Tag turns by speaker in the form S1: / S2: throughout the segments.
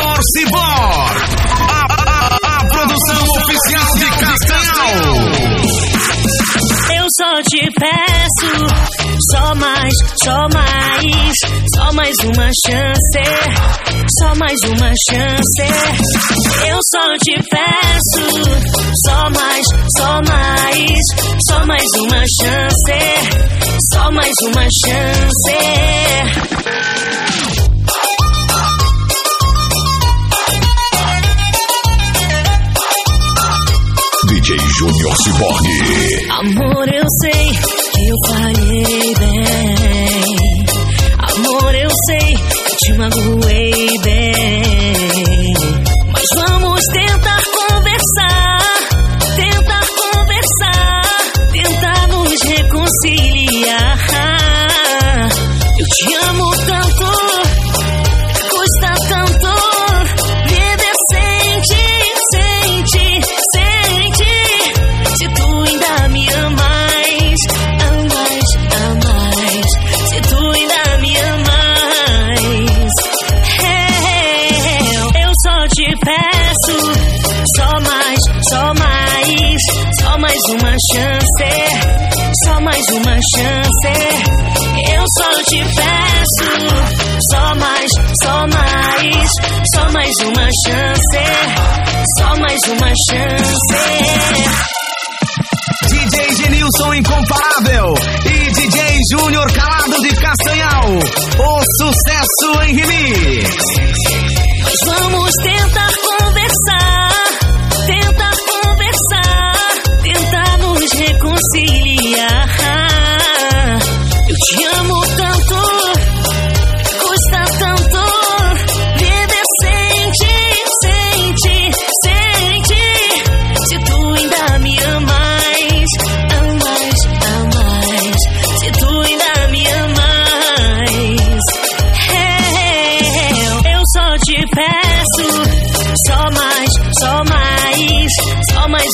S1: Júnior Cibor. A, a, a, produção oficial de Castanhal.
S2: Eu só te peço, só mais, só mais, só mais uma chance, só mais uma chance. Eu só te peço, só mais, só mais, só mais uma chance, só mais uma chance.
S1: Júnior.
S2: Amor, eu sei que eu falhei bem. Amor, eu sei que te magoei bem. Mas vamos uma chance, só mais uma chance. Eu só te peço, só mais, só mais, só mais uma chance, só mais uma chance.
S1: DJ Genilson Incomparável e DJ Júnior Calado de Castanhal. O sucesso em remix.
S2: Mas vamos tentar conversar, tentar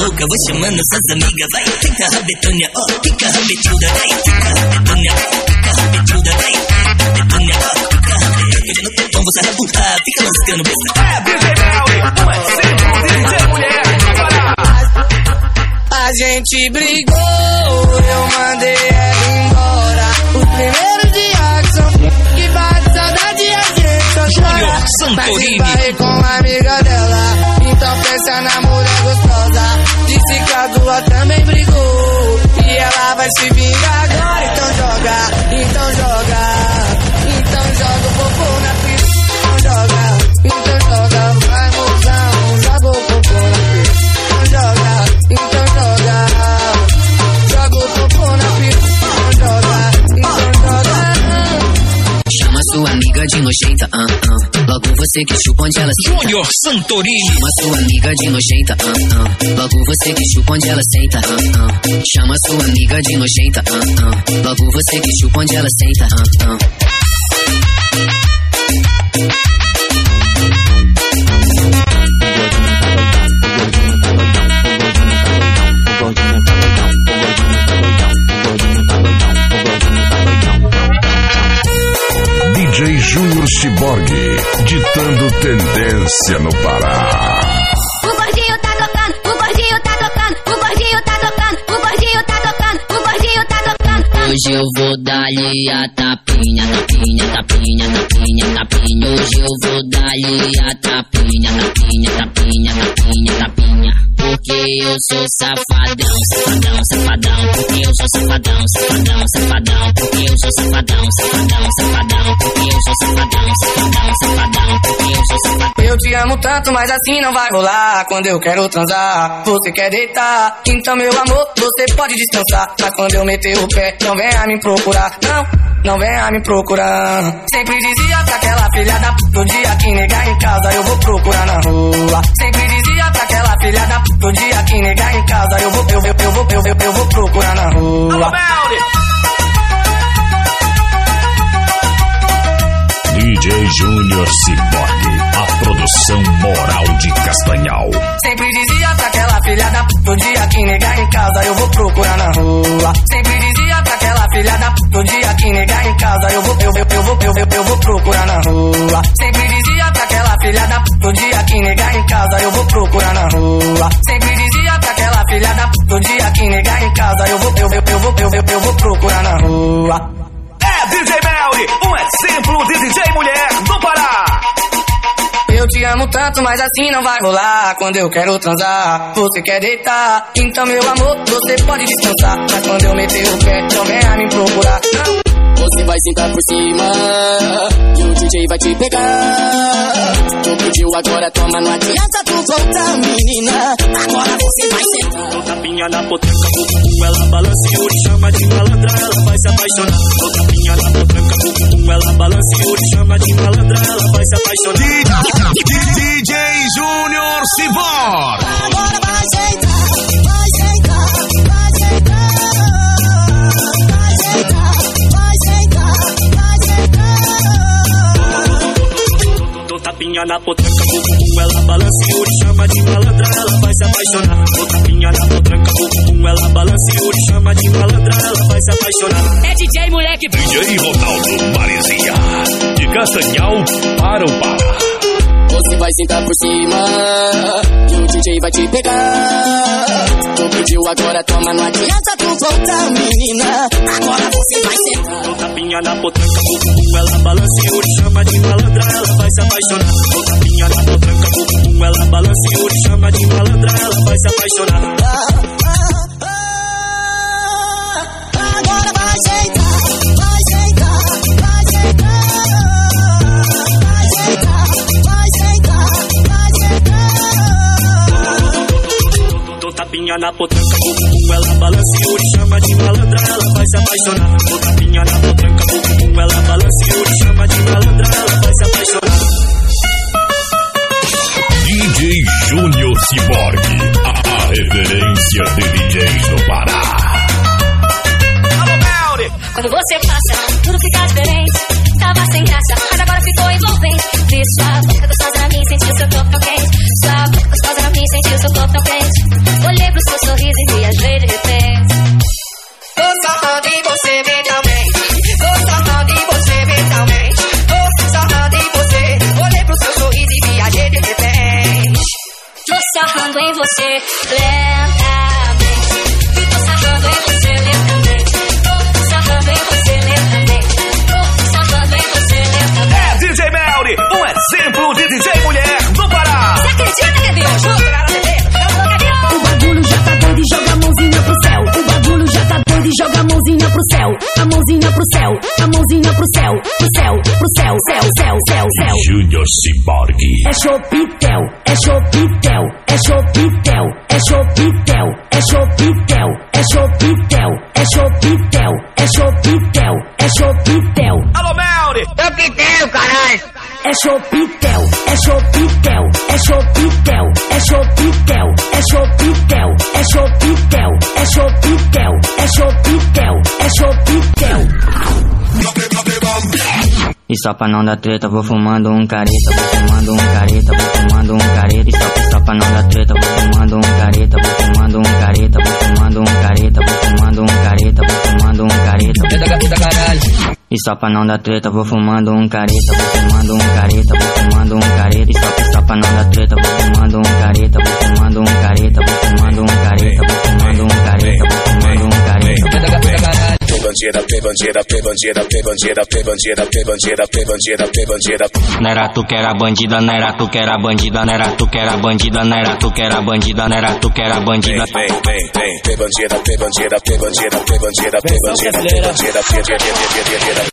S3: louca, vou chamando suas amigas, vai. Fica rabetônia, ó, fica rabetuda, vai. Fica rabetônia, ó, fica rabetuda, vai. Rabetônia, ó, fica rabetuda. Hoje no tempão você vai voltar, fica lascando besta.
S1: É DJ Mel, um exemplo de DJ mulher.
S4: A gente brigou, eu mandei ela embora. Os primeiros dias que são que bate saudade a gente só chora. Mas esbarrei com a amiga dela, então pensa na mulher gostosa. Disse que a duas também brigou, e ela vai se vingar agora. Então joga,
S5: nojenta, ah, ah. Logo você que chupa onde ela senta.
S6: Júnior Santorini.
S5: Chama sua amiga de nojenta, ah, ah. Logo você que chupa onde ela senta, ah, ah. Chama sua amiga de nojenta, ah, ah. Logo você que chupa onde ela senta, ah, ah.
S1: Tendência no Pará.
S7: O gordinho tá tocando, o gordinho tá tocando, o gordinho tá tocando, o gordinho tá tocando, o gordinho tá tocando.
S5: Hoje eu vou dar-lhe a tapinha, tapinha, tapinha, tapinha, tapinha. Hoje eu vou dar-lhe a tapinha, tapinha, tapinha, tapinha, tapinha. Porque eu sou safadão, safadão, safadão. Porque eu sou safadão, safadão, safadão. Porque eu sou safadão, safadão, safadão. Porque eu sou safadão, safadão, safadão.
S4: Te amo tanto, mas assim não vai rolar. Quando eu quero transar, você quer deitar. Então, meu amor, você pode descansar. Mas quando eu meter o pé, não venha me procurar. Não, não venha me procurar. Sempre dizia pra aquela filha da puta, o dia que negar em casa, eu vou procurar na rua. Sempre dizia pra aquela filha da puta, o dia que negar em casa, eu vou, eu, eu, eu vou, eu, eu, eu vou procurar na rua.
S1: DJ Júnior Ciborgue, a produção moral de Castanhal.
S4: Sempre dizia pra aquela filha da puta, o dia que negar em casa, eu vou procurar na rua. Sempre dizia pra aquela filha da puta, o dia que negar em casa, eu vou, eu, eu, eu vou, eu, eu, eu vou procurar na rua. Sempre dizia pra aquela filha da puta, o dia que negar em casa, eu vou procurar na rua. Sempre dizia pra aquela filha da puta, o dia que negar em casa, eu vou, eu, eu, eu vou, eu, eu, eu vou procurar na rua.
S1: É DJ Melly, um exemplo de DJ mulher
S4: te amo tanto, mas assim não vai rolar. Quando eu quero transar, você quer deitar. Então, meu amor, você pode descansar. Mas quando eu meter o pé, não venha me procurar. Não.
S3: Você vai sentar por cima e o DJ vai te pegar. Tu pediu agora, toma, não adianta tu voltar, menina. Agora você vai sentar.
S6: Dou tapinha na potranca, bumbum, ela balança e Yuri chama de malandra, ela vai se apaixonar. Dou tapinha na potranca, bumbum, ela balança e Yuri chama de malandra, ela vai se apaixonar.
S1: Ciborgue.
S3: Agora vai sentar, vai sentar, vai sentar. Vai sentar, vai sentar, vai sentar.
S6: Dou tapinha na potranca, bumbum, ela balança e Yuri chama de malandra, ela vai se apaixonar. Dou tapinha na potranca, bumbum, ela balança e Yuri chama de malandra, ela vai se apaixonar.
S2: É DJ moleque
S1: DJ Ronaldo Maresia, de Castanhal para o Pará.
S3: Você vai sentar por cima e o DJ vai te pegar. Tu pediu agora, toma, não adianta tu voltar, menina. Agora você vai sentar.
S6: Dou tapinha na potranca, bumbum, ela balança e Yuri chama de malandra, ela vai se apaixonar. Dou tapinha na potranca, bumbum, ela balança e Yuri chama de malandra, ela vai se apaixonar. Na potranca, bumbum, ela balança e Yuri chama de malandra, ela vai se apaixonar. Dou tapinha na potranca, bumbum, ela balança e Yuri chama de malandra, ela vai se apaixonar.
S1: DJ Júnior Ciborgue, a, a referência de DJs do Pará.
S2: Quando você passa, tudo fica diferente. Tava sem graça, mas agora ficou envolvente. Vi sua boca gostosa mim, senti o seu corpo quente. Senti o seu corpo tão quente. Olhei pro seu sorriso e viajei de repente.
S4: Tô sarrando em você mentalmente. Tô sarrando em você mentalmente. Tô sarrando em você. Olhei pro seu sorriso e viajei de repente.
S2: Tô sarrando em você lentamente.
S8: A mãozinha pro céu, pro céu, pro céu, céu, céu, céu, céu.
S1: Júnior Ciborgue.
S8: É chopitel, é chopitel, é chopitel, é chopitel, é chopitel, é chopitel, é chopitel, é chopitel, é chopitel.
S1: Alô, Melly.
S8: É chopitel, é chopitel, é chopitel, é chopitel, é chopitel, é chopitel, é chopitel, é chopitel, é chopitel.
S9: E só pra não dar treta, vou fumando um careta, vou fumando um careta, vou fumando um careta. E só, só pra não dar treta, vou fumando um careta, vou fumando um careta, vou fumando um careta, vou fumando um careta, vou fumando um careta. E só pra não dar treta, vou fumando um careta, vou fumando um careta, vou fumando um careta. E só, só pra não dar treta, vou fumando um careta, vou fumando um careta, vou fumando um careta, vou fumando um careta, vou fumando um careta
S10: bandeira, pê bandeira, pê bandeira, pê bandeira, pê bandeira, pê bandeira, pê bandeira, pê
S11: bandeira. Nera tu que era bandida, nera tu que era bandida, nera tu que era bandida, nera tu que era bandida, nera tu que era bandida.
S10: Vem, vem, vem, pê bandeira, pê bandeira, pê bandeira, pê bandeira, pê bandeira, pê bandeira, pê bandeira.